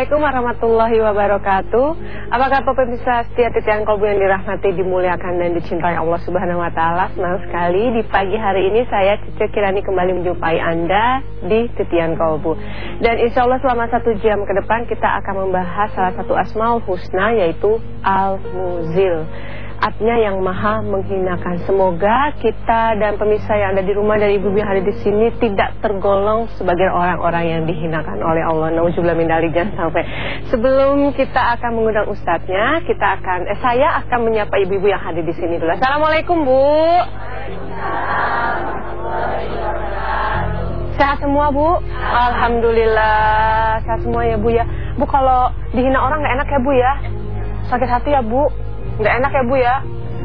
Assalamualaikum warahmatullahi wabarakatuh. Apakah pemirsa setia titian kolbu yang dirahmati, dimuliakan dan dicintai Allah Subhanahu Wa Taala? Senang sekali di pagi hari ini saya Cice Kirani kembali menjumpai anda di titian kolbu. Dan insya Allah selama satu jam ke depan kita akan membahas salah satu asmaul husna yaitu Al Artinya yang maha menghinakan. Semoga kita dan pemirsa yang ada di rumah dan ibu yang ada di sini tidak tergolong sebagai orang-orang yang dihinakan oleh Allah. Nauzubillah min jangan sampai. Sebelum kita akan mengundang ustadznya, kita akan eh saya akan menyapa ibu-ibu yang hadir di sini dulu. Assalamualaikum, Bu. Sehat semua Bu? Alhamdulillah Sehat semua ya Bu ya Bu kalau dihina orang gak enak ya Bu ya Sakit hati ya Bu Nggak enak ya Bu ya?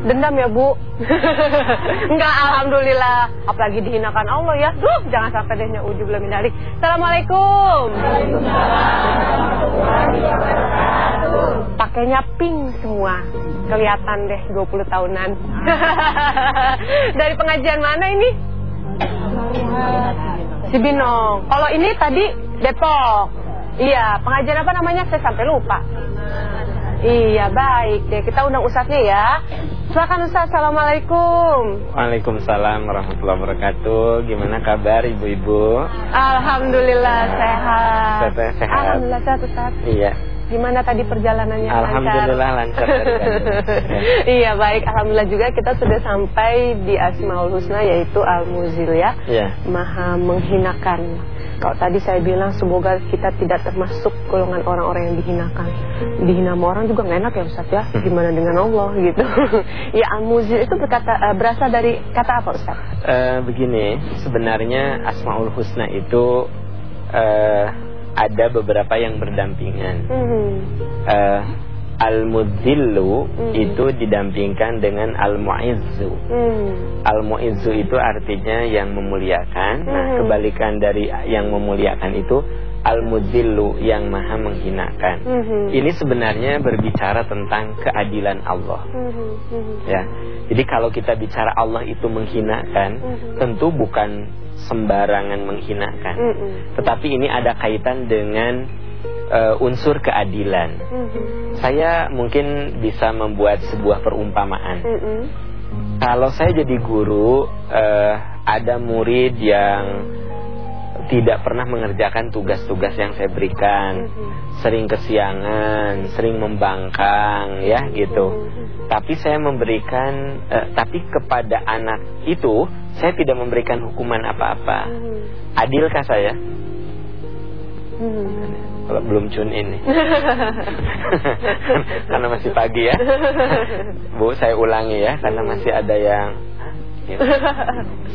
Dendam ya Bu? Enggak, Alhamdulillah. Apalagi dihinakan Allah ya. Duh, jangan sampai dehnya ujub min dalik. Assalamualaikum. Pakainya pink semua. Kelihatan deh 20 tahunan. Dari pengajian mana ini? Cibinong. Kalau ini tadi Depok. Iya, pengajian apa namanya? Saya sampai lupa. Iya baik deh. Kita undang ustadznya ya. Silakan Ustaz, Assalamualaikum. Waalaikumsalam warahmatullahi wabarakatuh. Gimana kabar ibu-ibu? Alhamdulillah sehat. Sehat, sehat. Alhamdulillah sehat Ustaz Iya. Gimana tadi perjalanannya? Alhamdulillah lancar, lancar Iya baik. Alhamdulillah juga kita sudah sampai di Asmaul Husna yaitu Al-Muzil ya. Iya. Maha menghinakan kalau tadi saya bilang semoga kita tidak termasuk golongan orang-orang yang dihinakan. Dihina sama orang juga nggak enak ya Ustaz ya. Hmm. Gimana dengan Allah gitu. ya al-muzil itu berkata uh, berasal dari kata apa Ustaz? Uh, begini, sebenarnya Asmaul Husna itu uh, ada beberapa yang berdampingan. Hmm. Uh, Al-Mudzillu hmm. itu didampingkan dengan Al-Mu'izzu hmm. Al-Mu'izzu itu artinya yang memuliakan nah, hmm. Nah kebalikan dari yang memuliakan itu Al-Mudzillu yang maha menghinakan hmm. Ini sebenarnya berbicara tentang keadilan Allah hmm. Hmm. Ya, Jadi kalau kita bicara Allah itu menghinakan hmm. Tentu bukan sembarangan menghinakan hmm. Tetapi ini ada kaitan dengan uh, unsur keadilan. Mm -hmm. Saya mungkin bisa membuat sebuah perumpamaan. Mm -hmm. Kalau saya jadi guru, uh, ada murid yang tidak pernah mengerjakan tugas-tugas yang saya berikan, mm -hmm. sering kesiangan, sering membangkang, ya gitu. Mm -hmm. Tapi saya memberikan, uh, tapi kepada anak itu saya tidak memberikan hukuman apa-apa. Mm -hmm. Adilkah saya? Mm -hmm kalau belum tune in nih karena masih pagi ya Bu saya ulangi ya karena masih ada yang gitu.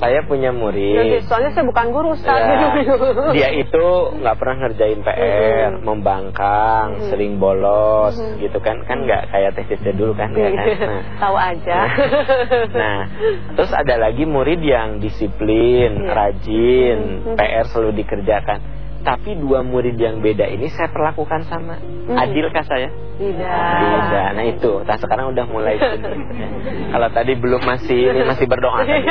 saya punya murid soalnya saya bukan guru Ustaz ya, dia itu nggak pernah ngerjain PR hmm. membangkang hmm. sering bolos hmm. gitu kan kan nggak kayak tes dulu kan ya kan nah. tahu aja nah terus ada lagi murid yang disiplin iya. rajin hmm. PR selalu dikerjakan tapi dua murid yang beda ini saya perlakukan sama. Hmm. Adilkah saya? Tidak. Tidak. Nah itu. Nah sekarang udah mulai Kalau tadi belum masih ini masih berdoa tadi.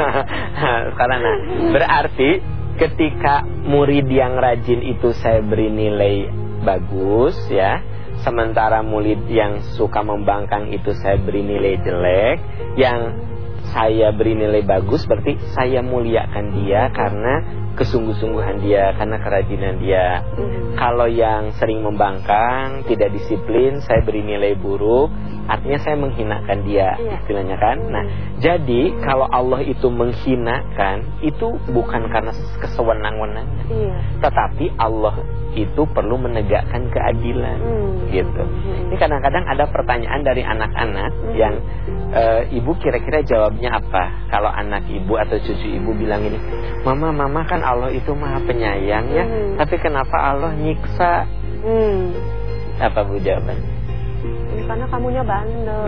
sekarang nah berarti ketika murid yang rajin itu saya beri nilai bagus ya. Sementara murid yang suka membangkang itu saya beri nilai jelek. Yang saya beri nilai bagus berarti saya muliakan dia karena kesungguh-sungguhan dia karena kerajinan dia. Hmm. Kalau yang sering membangkang, tidak disiplin, saya beri nilai buruk, artinya saya menghinakan dia, yeah. istilahnya kan. Nah, jadi kalau Allah itu menghinakan, itu bukan karena kesewenang-wenangan, yeah. tetapi Allah itu perlu menegakkan keadilan, hmm. gitu. Hmm. Ini kadang-kadang ada pertanyaan dari anak-anak hmm. yang e, ibu kira-kira jawabnya apa? Kalau anak ibu atau cucu ibu bilang ini, mama, mama kan Allah itu maha penyayang ya, hmm. tapi kenapa Allah nyiksa? Hmm. Apa bu jawaban? Karena kamunya bandel.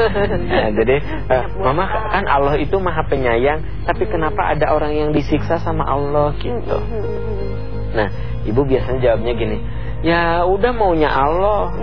nah, jadi uh, mama kan Allah itu maha penyayang, tapi kenapa ada orang yang disiksa sama Allah gitu? Hmm. hmm, hmm, hmm. Nah Ibu biasanya jawabnya gini, ya udah maunya Allah.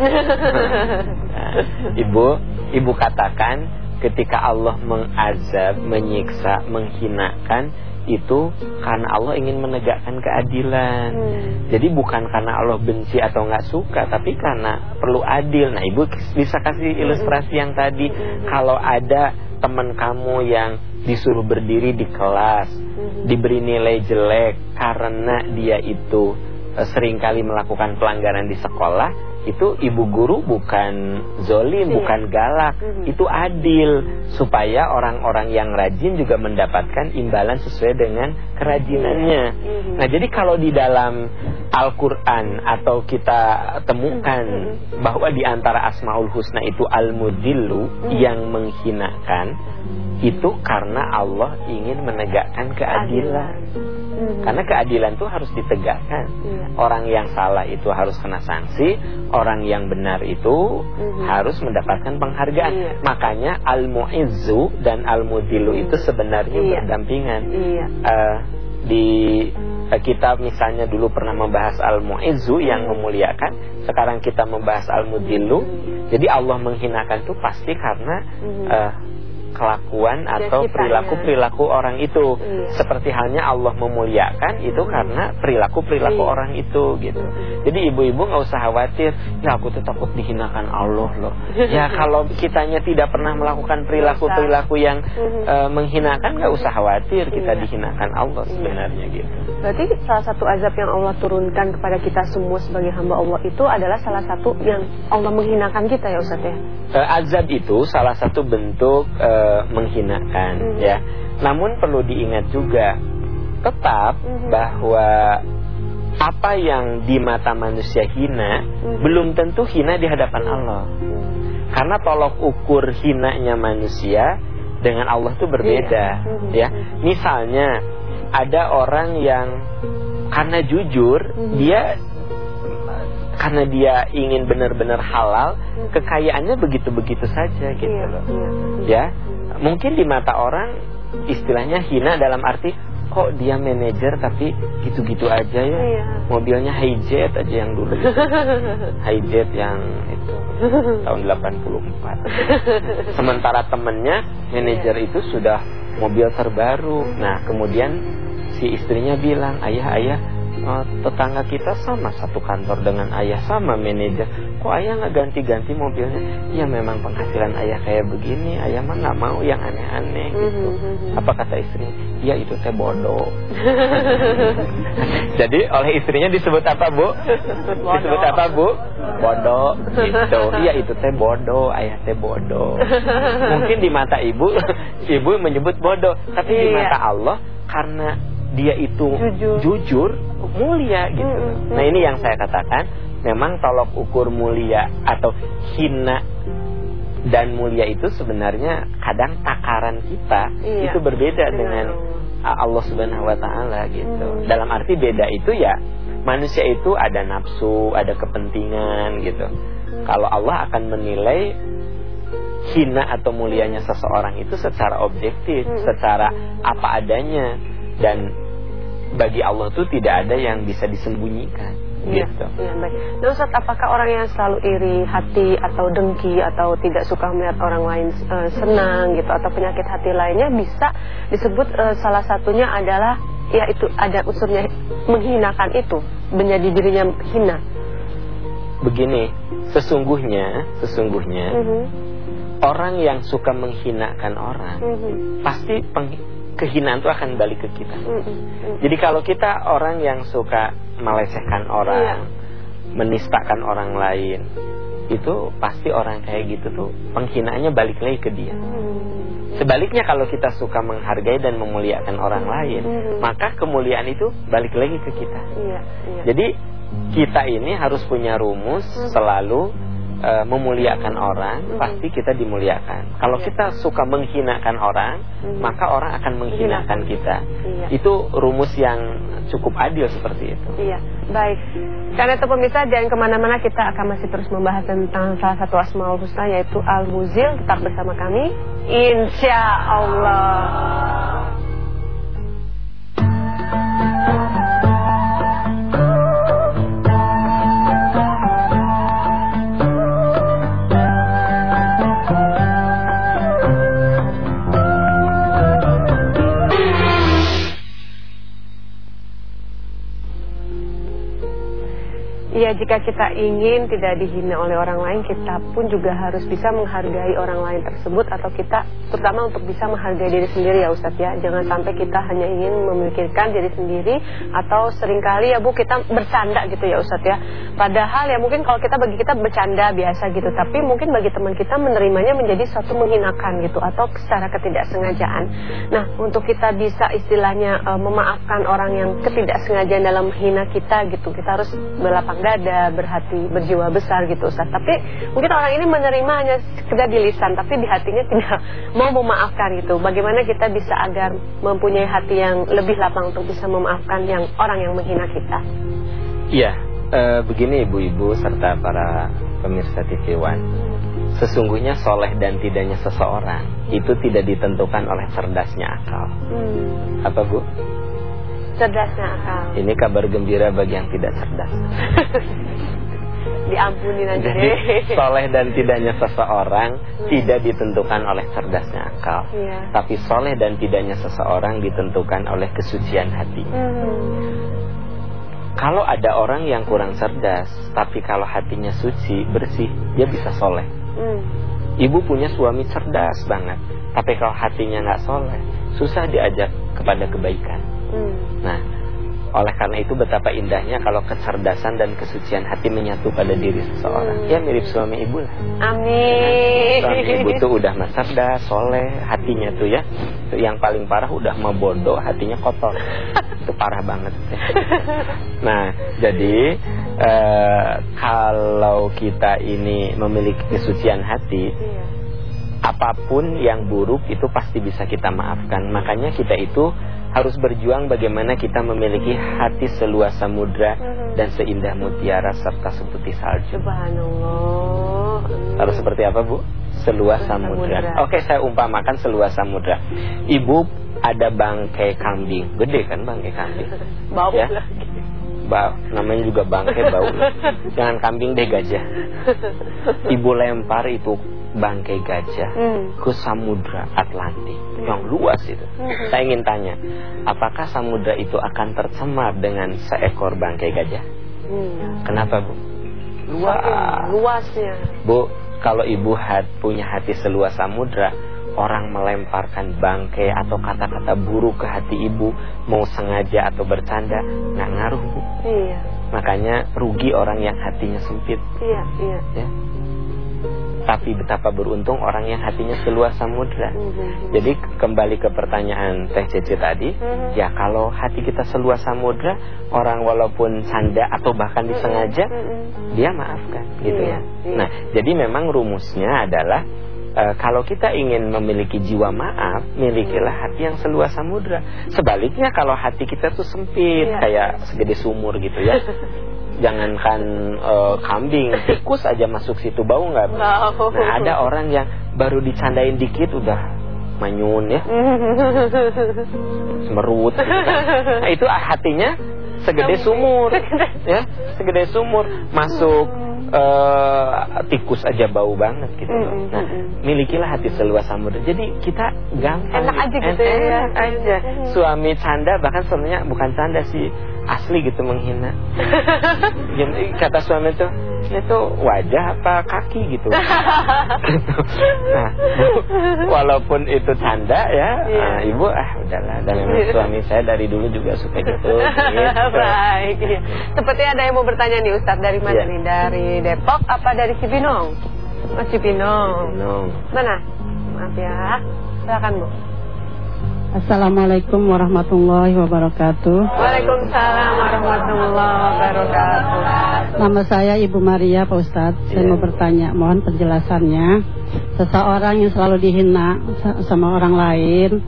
nah, ibu, ibu katakan ketika Allah mengazab, menyiksa, menghinakan, itu karena Allah ingin menegakkan keadilan. Hmm. Jadi bukan karena Allah benci atau nggak suka, tapi karena perlu adil. Nah, Ibu bisa kasih hmm. ilustrasi yang tadi hmm. kalau ada teman kamu yang disuruh berdiri di kelas, hmm. diberi nilai jelek karena dia itu sering kali melakukan pelanggaran di sekolah, itu ibu guru bukan zolim, iya. bukan galak, mm-hmm. itu adil supaya orang-orang yang rajin juga mendapatkan imbalan sesuai dengan kerajinannya. Mm-hmm. Nah, jadi kalau di dalam Al-Qur'an atau kita temukan mm-hmm. bahwa di antara Asmaul Husna itu al-mudillu mm-hmm. yang menghinakan itu karena Allah ingin menegakkan keadilan. Hmm. Karena keadilan itu harus ditegakkan. Iya. Orang yang salah itu harus kena sanksi, orang yang benar itu hmm. harus mendapatkan penghargaan. Iya. Makanya al-mu'izzu dan al-mudilu itu sebenarnya iya. berdampingan. Iya. Uh, di uh, kita misalnya dulu pernah membahas al-mu'izzu yang memuliakan, sekarang kita membahas al-mudilu. Jadi Allah menghinakan itu pasti karena uh, kelakuan atau perilaku-perilaku orang itu. Iya. Seperti halnya Allah memuliakan itu karena perilaku-perilaku iya. orang itu gitu. Jadi ibu-ibu nggak usah khawatir, ya aku tuh takut dihinakan Allah loh. ya kalau kitanya tidak pernah melakukan perilaku-perilaku yang uh, menghinakan nggak usah khawatir kita iya. dihinakan Allah iya. sebenarnya gitu. Berarti salah satu azab yang Allah turunkan kepada kita semua sebagai hamba Allah itu adalah salah satu yang Allah menghinakan kita ya Ustaz ya. Uh, azab itu salah satu bentuk uh, menghinakan mm -hmm. ya. Namun perlu diingat juga tetap mm -hmm. bahwa apa yang di mata manusia hina mm -hmm. belum tentu hina di hadapan Allah. Mm -hmm. Karena tolok ukur hinanya manusia dengan Allah itu berbeda mm -hmm. ya. Misalnya ada orang yang karena jujur mm -hmm. dia karena dia ingin benar-benar halal, mm-hmm. kekayaannya begitu-begitu saja gitu iya, loh. Iya. Ya mungkin di mata orang istilahnya hina dalam arti kok dia manajer tapi gitu-gitu aja ya? Iya. mobilnya hijet aja yang dulu. Hijet yang itu tahun 84 sementara temennya manajer iya. itu sudah mobil terbaru. Nah kemudian si istrinya bilang ayah ayah uh, tetangga kita sama satu kantor dengan ayah sama manajer kok ayah nggak ganti-ganti mobilnya? Ya memang penghasilan ayah kayak begini ayah mah nggak mau yang aneh-aneh gitu. mm-hmm. apa kata istri? Ya itu teh bodoh. Jadi oleh istrinya disebut apa bu? Bodoh. disebut apa bu? Bodoh gitu. Iya itu teh bodoh ayah teh bodoh. Mungkin di mata ibu ibu menyebut bodoh. Tapi iya. di mata Allah karena dia itu jujur, jujur mulia gitu. Mm -hmm. Nah ini yang saya katakan, memang tolok ukur mulia atau hina dan mulia itu sebenarnya kadang takaran kita iya, itu berbeda benar. dengan Allah Subhanahu wa taala gitu. Hmm. Dalam arti beda itu ya manusia itu ada nafsu, ada kepentingan gitu. Hmm. Kalau Allah akan menilai hina atau mulianya seseorang itu secara objektif, hmm. secara apa adanya dan bagi Allah itu tidak ada yang bisa disembunyikan. Ya, gitu. ya, baik. Nah Ustaz, apakah orang yang selalu iri hati atau dengki atau tidak suka melihat orang lain uh, senang gitu atau penyakit hati lainnya bisa disebut uh, salah satunya adalah ya itu ada unsurnya menghinakan itu menjadi dirinya hina. Begini, sesungguhnya sesungguhnya uh mhm. -huh. orang yang suka menghinakan orang mhm. -huh. pasti peng kehinaan itu akan balik ke kita. Mm -hmm. Jadi kalau kita orang yang suka melecehkan orang, yeah. menistakan orang lain, itu pasti orang kayak gitu tuh penghinaannya balik lagi ke dia. Mm. Sebaliknya kalau kita suka menghargai dan memuliakan orang lain, mm. maka kemuliaan itu balik lagi ke kita. Yeah, yeah. Jadi kita ini harus punya rumus mm. selalu uh, memuliakan orang, mm -hmm. pasti kita dimuliakan. Kalau yeah. kita suka menghinakan orang, mm -hmm. maka orang akan menghinakan kita. Yeah. Itu rumus yang cukup adil seperti itu. Iya, baik. Karena itu pemirsa dan ke mana-mana kita akan masih terus membahas tentang salah satu asmaul husna yaitu al-muzil. Tetap bersama kami, insya Allah. Iya, jika kita ingin tidak dihina oleh orang lain, kita pun juga harus bisa menghargai orang lain tersebut atau kita terutama untuk bisa menghargai diri sendiri ya Ustadz ya. Jangan sampai kita hanya ingin memikirkan diri sendiri atau sering kali ya Bu kita bercanda gitu ya Ustadz ya. Padahal ya mungkin kalau kita bagi kita bercanda biasa gitu, tapi mungkin bagi teman kita menerimanya menjadi suatu menghinakan gitu atau secara ketidaksengajaan. Nah, untuk kita bisa istilahnya uh, memaafkan orang yang ketidaksengajaan dalam menghina kita gitu, kita harus berlapang dada, berhati, berjiwa besar gitu Ustaz. Tapi mungkin orang ini menerima hanya sekedar di lisan, tapi di hatinya tidak mau memaafkan gitu. Bagaimana kita bisa agar mempunyai hati yang lebih lapang untuk bisa memaafkan yang orang yang menghina kita? Iya, e, begini ibu-ibu serta para pemirsa TV One. Sesungguhnya soleh dan tidaknya seseorang itu tidak ditentukan oleh cerdasnya akal. Hmm. Apa bu? Cerdasnya akal. Ini kabar gembira bagi yang tidak cerdas. Diampuni nanti. Jadi soleh dan tidaknya seseorang hmm. tidak ditentukan oleh cerdasnya akal, yeah. tapi soleh dan tidaknya seseorang ditentukan oleh kesucian hati. Hmm. Kalau ada orang yang kurang cerdas, tapi kalau hatinya suci, bersih, dia bisa soleh. Hmm. Ibu punya suami cerdas banget, tapi kalau hatinya nggak soleh, susah diajak kepada kebaikan. Hmm. Nah, oleh karena itu betapa indahnya kalau kecerdasan dan kesucian hati menyatu pada diri seseorang. Hmm. Ya mirip suami ibu lah. Amin. Suami ibu tuh udah mah cerdas, soleh, hatinya tuh ya. Tuh yang paling parah udah mau bodoh, hatinya kotor. itu parah banget. Nah, jadi eh, kalau kita ini memiliki kesucian hati, iya. apa pun yang buruk itu pasti bisa kita maafkan. Makanya kita itu harus berjuang bagaimana kita memiliki hati seluas samudra mhm. dan seindah mutiara serta seputih salju. Subhanallah. Harus seperti apa, Bu? Seluas samudra. samudra. Oke, saya umpamakan seluas samudra. Ibu ada bangkai kambing, gede kan bangkai kambing? Bau ya? Bau, namanya juga bangkai bau. Jangan kambing deh gajah. Ibu lempar itu bangkai gajah hmm. ke samudra Atlantik hmm. yang luas itu. Hmm. Saya ingin tanya, apakah samudra itu akan tercemar dengan seekor bangkai gajah? Hmm. Kenapa, Bu? Luas. Luasnya. Bu, kalau ibu hat, punya hati seluas samudra, orang melemparkan bangkai atau kata-kata buruk ke hati ibu, mau sengaja atau bercanda, nggak ngaruh, Bu. Iya. Makanya rugi orang yang hatinya sempit. Iya, iya. Ya? Tapi betapa beruntung orang yang hatinya seluas samudra. Mm-hmm. Jadi kembali ke pertanyaan Teh Cece tadi, mm-hmm. ya kalau hati kita seluas samudra, orang walaupun canda atau bahkan disengaja, mm-hmm. dia maafkan, gitu yeah, ya. Yeah. Nah, jadi memang rumusnya adalah e, kalau kita ingin memiliki jiwa maaf, milikilah hati yang seluas samudra. Sebaliknya kalau hati kita tuh sempit, yeah. kayak segede sumur gitu ya. jangankan uh, kambing, tikus aja masuk situ bau nggak? Nah, ada orang yang baru dicandain dikit udah manyun ya, semerut. Gitu kan. Nah itu hatinya segede sumur, ya, segede sumur masuk uh, tikus aja bau banget gitu. Nah, milikilah hati seluas samudra. Jadi kita gampang, enak aja gitu ya. Enak aja. Suami canda bahkan sebenarnya bukan canda sih asli gitu menghina. Jadi kata suami tuh, itu wajah apa kaki gitu. nah, walaupun itu canda ya, yeah. uh, ibu ah udahlah. Dan memang suami saya dari dulu juga suka gitu. gitu. Baik. Ya. Seperti ada yang mau bertanya nih Ustadz dari mana yeah. nih? Dari Depok apa dari Cibinong? Oh Cibinong. Cibinong. Mana? Maaf ya. Silakan Bu. Assalamualaikum warahmatullahi wabarakatuh. Waalaikumsalam warahmatullahi wabarakatuh. Nama saya Ibu Maria Pak Ustadz. Saya yeah. mau bertanya, mohon penjelasannya. Seseorang yang selalu dihina sama orang lain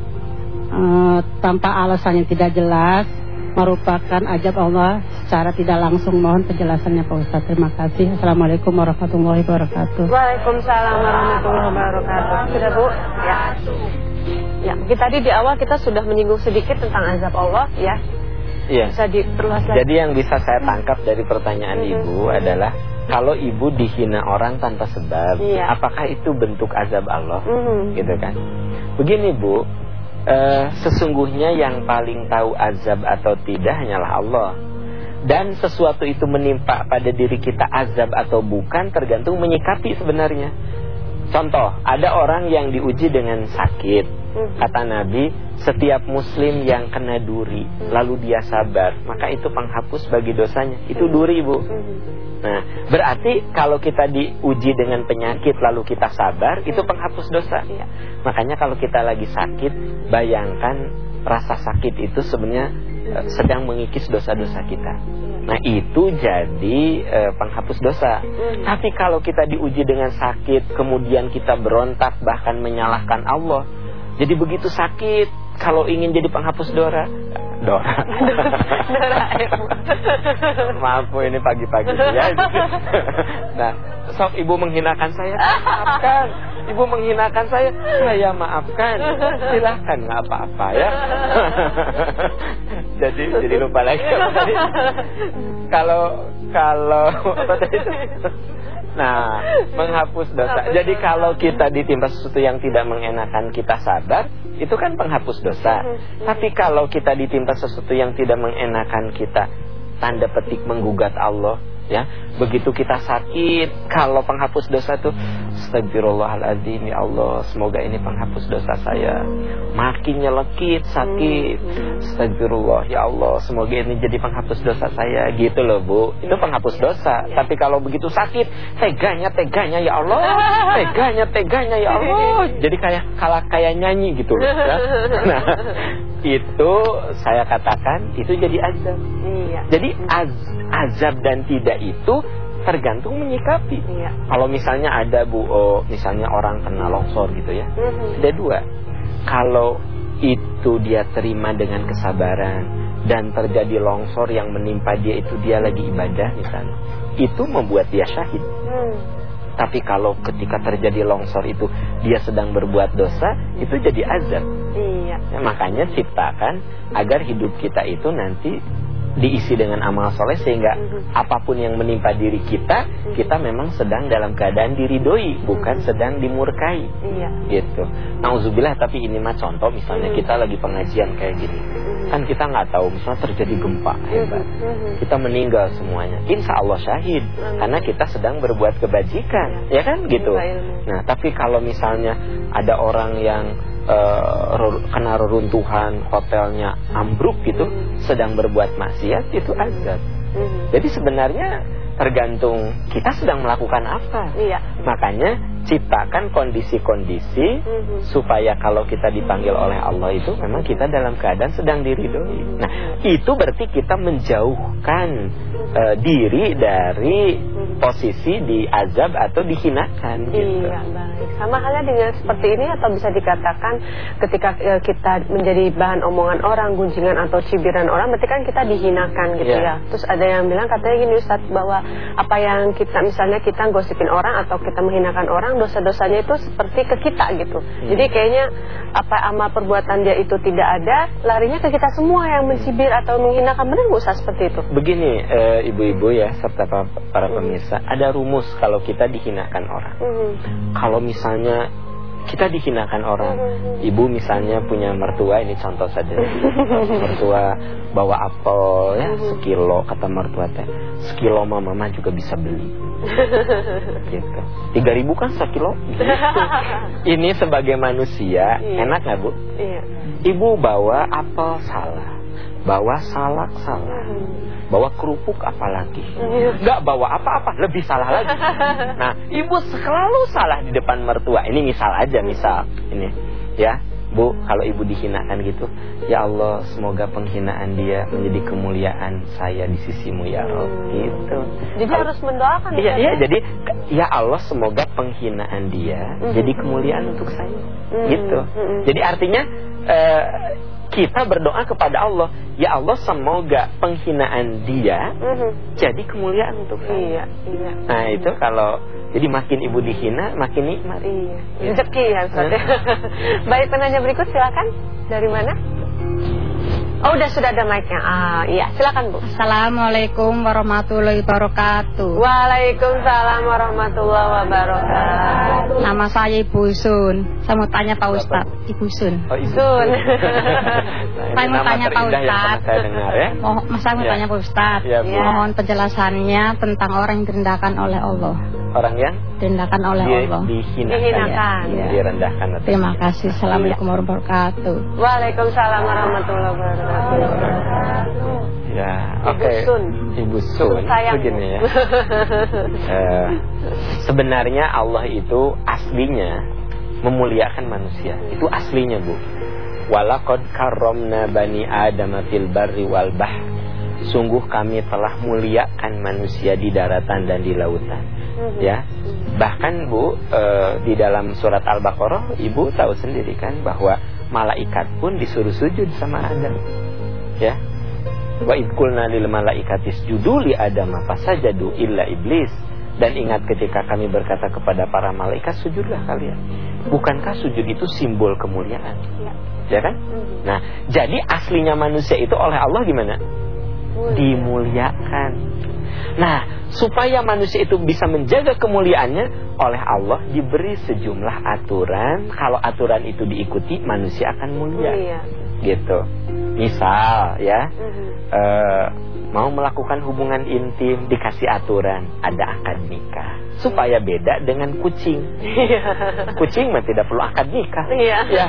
uh, tanpa alasan yang tidak jelas merupakan ajab Allah secara tidak langsung. Mohon penjelasannya Pak Ustadz. Terima kasih. Assalamualaikum warahmatullahi wabarakatuh. Waalaikumsalam warahmatullahi wabarakatuh. Sudah Bu? Ya. Ya, tadi di awal kita sudah menyinggung sedikit tentang azab Allah ya. Iya. Bisa diperluas lagi. Jadi yang bisa saya tangkap dari pertanyaan hmm. Ibu adalah kalau ibu dihina orang tanpa sebab, iya. apakah itu bentuk azab Allah? Hmm. Gitu kan. Begini Bu, uh, sesungguhnya yang paling tahu azab atau tidak hanyalah Allah. dan sesuatu itu menimpa pada diri kita azab atau bukan tergantung menyikapi sebenarnya. Contoh, ada orang yang diuji dengan sakit. Kata Nabi, setiap muslim yang kena duri, lalu dia sabar, maka itu penghapus bagi dosanya. Itu duri, Bu. Nah, berarti kalau kita diuji dengan penyakit lalu kita sabar, itu penghapus dosa. Iya. Makanya kalau kita lagi sakit, bayangkan rasa sakit itu sebenarnya eh, sedang mengikis dosa-dosa kita. Nah itu jadi eh, penghapus dosa. Hmm. Tapi kalau kita diuji dengan sakit, kemudian kita berontak bahkan menyalahkan Allah, jadi begitu sakit, kalau ingin jadi penghapus dosa, Dora. Dora. Maaf bu ini pagi-pagi ya. nah, sok ibu menghinakan saya, maafkan. Ibu menghinakan saya, saya maafkan. Silahkan nggak apa-apa ya. jadi jadi lupa lagi. Kalau kalau apa tadi? Nah, menghapus dosa. Jadi kalau kita ditimpa sesuatu yang tidak mengenakan kita sabar, itu kan penghapus dosa. Hmm. Tapi kalau kita ditimpa sesuatu yang tidak mengenakan kita, tanda petik menggugat Allah, ya begitu kita sakit kalau penghapus dosa tuh astagfirullahaladzim ya Allah semoga ini penghapus dosa saya. Makin nyelekit sakit. Astagfirullah ya Allah semoga ini jadi penghapus dosa saya. Gitu loh Bu. Itu penghapus dosa. Tapi kalau begitu sakit teganya teganya ya Allah. Teganya teganya ya Allah. Jadi kayak kalah kayak nyanyi gitu loh ya. nah itu saya katakan itu jadi azab. Iya. jadi az azab dan tidak itu tergantung menyikapi. Iya. Kalau misalnya ada bu, oh, misalnya orang kena longsor gitu ya, mm-hmm. ada dua. Kalau itu dia terima dengan kesabaran dan terjadi longsor yang menimpa dia itu dia lagi ibadah misalnya, itu membuat dia syahid. Mm. Tapi kalau ketika terjadi longsor itu dia sedang berbuat dosa, itu jadi azab. Iya. Ya, makanya ciptakan agar hidup kita itu nanti diisi dengan amal soleh sehingga mm-hmm. apa pun yang menimpa diri kita mm-hmm. kita memang sedang dalam keadaan diridoi bukan mm-hmm. sedang dimurkai. Iya. gitu. Nauzubillah tapi ini mah contoh misalnya kita lagi pengajian kayak gini. Kan kita nggak tahu misalnya terjadi gempa hebat kita meninggal semuanya. Insya Allah syahid karena kita sedang berbuat kebajikan iya. ya kan? Gitu. Nah tapi kalau misalnya ada orang yang uh, kena reruntuhan hotelnya ambruk gitu hmm. sedang berbuat maksiat itu azab. Hmm. Jadi sebenarnya tergantung kita sedang melakukan apa. Iya. Makanya ciptakan kondisi-kondisi hmm. supaya kalau kita dipanggil oleh Allah itu memang kita dalam keadaan sedang diridhoi. Nah, itu berarti kita menjauhkan uh, diri dari posisi di azab atau dihinakan gitu. Iya, baik. Sama halnya dengan seperti ini atau bisa dikatakan ketika e, kita menjadi bahan omongan orang, gunjingan atau cibiran orang, berarti kan kita dihinakan gitu yeah. ya. Terus ada yang bilang katanya gini Ustaz bahwa apa yang kita misalnya kita gosipin orang atau kita menghinakan orang, dosa-dosanya itu seperti ke kita gitu. Hmm. Jadi kayaknya apa amal perbuatan dia itu tidak ada, larinya ke kita semua yang mencibir atau menghinakan. Benar Ustaz seperti itu? Begini e, ibu-ibu ya serta para pemirsa ada rumus kalau kita dihinakan orang. Hmm. Kalau misalnya kita dihinakan orang, hmm. ibu misalnya punya mertua ini contoh saja, mertua bawa apel ya hmm. sekilo kata mertua teh, sekilo mama mama juga bisa beli. gitu. Tiga ribu kan sekilo. Gitu. Ini sebagai manusia iya. enak nggak bu? Iya. Ibu bawa apel salah, bawa salak salah. Bawa kerupuk apalagi. Nggak bawa apa-apa lebih salah lagi. Nah ibu selalu salah di depan mertua. Ini misal aja misal. Ini ya Bu, kalau ibu dihinakan gitu, ya Allah, semoga penghinaan dia menjadi kemuliaan saya di sisimu ya Rob. Gitu. Jadi harus mendoakan Iya, iya, jadi ya Allah, semoga penghinaan dia mm -hmm. jadi kemuliaan untuk saya. Mm -hmm. Gitu. Mm -hmm. Jadi artinya uh, kita berdoa kepada Allah, ya Allah semoga penghinaan dia mm -hmm. jadi kemuliaan untuk saya. Iya, iya. Nah itu kalau jadi makin ibu dihina, makin nikmat. Iya. Ya. Rezeki ya, Ustaz. Baik penanya berikut silakan. Dari mana? Oh, udah sudah ada mic-nya. Ah, iya, silakan Bu. Assalamualaikum warahmatullahi wabarakatuh. Waalaikumsalam warahmatullahi wabarakatuh. Nama saya Ibu Sun. Saya mau tanya Pak Ustad. Ibu Sun. Oh, Ibu Sun. nah, saya mau tanya Pak Ustad. Saya dengar ya. Oh, saya mau ya. tanya Pak. Ya, Bu. Mohon penjelasannya tentang orang yang direndahkan oleh Allah. Orang yang direndahkan oleh di, Allah. Dihinakan. Dihinakan. Ya. Direndahkan. Terima kasih. Assalamualaikum warahmatullahi wabarakatuh. Waalaikumsalam warahmatullahi wabarakatuh. Ya, Ibu oke. Sun. Ibu Sun. Sayang. Begini ya. Eh, sebenarnya Allah itu aslinya memuliakan manusia. Itu aslinya, Bu. Walaqad karramna bani Adam fil barri wal bahr. Sungguh kami telah muliakan manusia di daratan dan di lautan. Ya. Bahkan Bu, eh, di dalam surat Al-Baqarah, Ibu tahu sendiri kan bahwa malaikat pun disuruh sujud sama Adam. Ya. Wa idkulna lil malaikatis juduli Adam fasajadu illa iblis. Dan ingat ketika kami berkata kepada para malaikat sujudlah kalian. Bukankah sujud itu simbol kemuliaan? Ya. Ya kan? Nah, jadi aslinya manusia itu oleh Allah gimana? Dimuliakan. Nah, supaya manusia itu bisa menjaga kemuliaannya oleh Allah diberi sejumlah aturan. Kalau aturan itu diikuti, manusia akan mulia. Iya. Gitu. Misal ya, Mhm. eh, mau melakukan hubungan intim dikasih aturan, ada akad nikah. Supaya beda dengan kucing. Kucing mah tidak perlu akad nikah. Iya. Ya.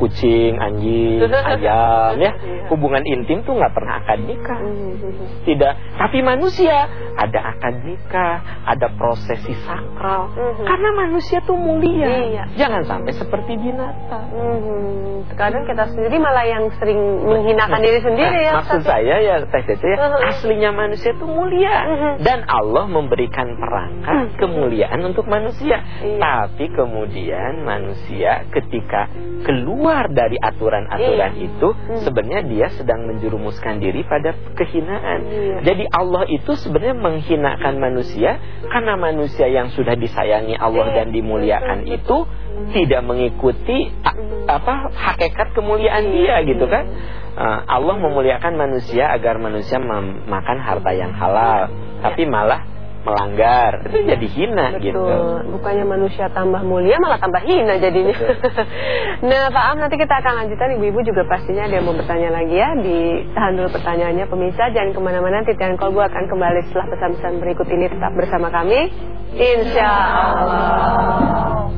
Kucing, anjing, ayam ya. Iya. Hubungan intim tuh nggak pernah akad nikah. Mhm. Tidak. Tapi manusia ada akad nikah, ada prosesi sakral. Mhm. Karena manusia tuh mulia. Iya. Jangan sampai seperti binatang. Mhm. Terkadang kita sendiri malah yang sering menghinakan diri sendiri Nah, ya. Maksud Ustaz. saya ya Teh Cece ya, Uh-huh. aslinya manusia itu mulia Uh-huh. dan Allah memberikan perangkat kemuliaan untuk manusia. Iya. Tapi kemudian manusia ketika keluar dari aturan-aturan Iya. itu Hmm. sebenarnya dia sedang menjerumuskan diri pada kehinaan. Iya. Jadi Allah itu sebenarnya menghinakan manusia karena manusia yang sudah disayangi Allah Iya. dan dimuliakan itu tidak mengikuti apa hakikat kemuliaan dia gitu kan. Allah memuliakan manusia agar manusia memakan harta yang halal, tapi malah melanggar. Itu jadi hina Betul. gitu. Bukannya manusia tambah mulia malah tambah hina jadinya. nah, Pak Am nanti kita akan lanjutkan ibu-ibu juga pastinya ada yang mau bertanya lagi ya. Ditahan dulu pertanyaannya pemirsa jangan ke mana-mana. Titian Kolbu akan kembali setelah pesan-pesan berikut ini tetap bersama kami. Insya Allah.